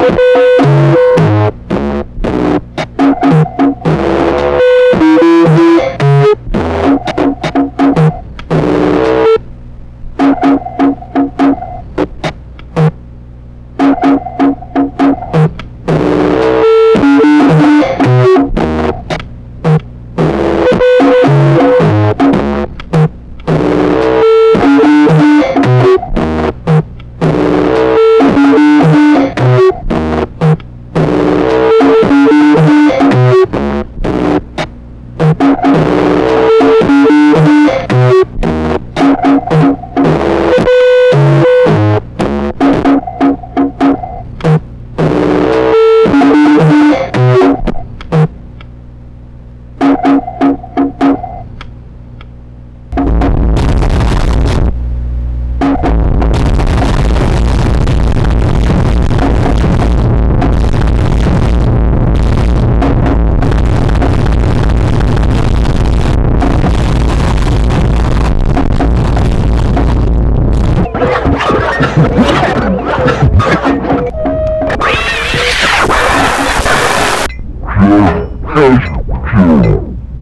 Thank you. 天，太想不见了。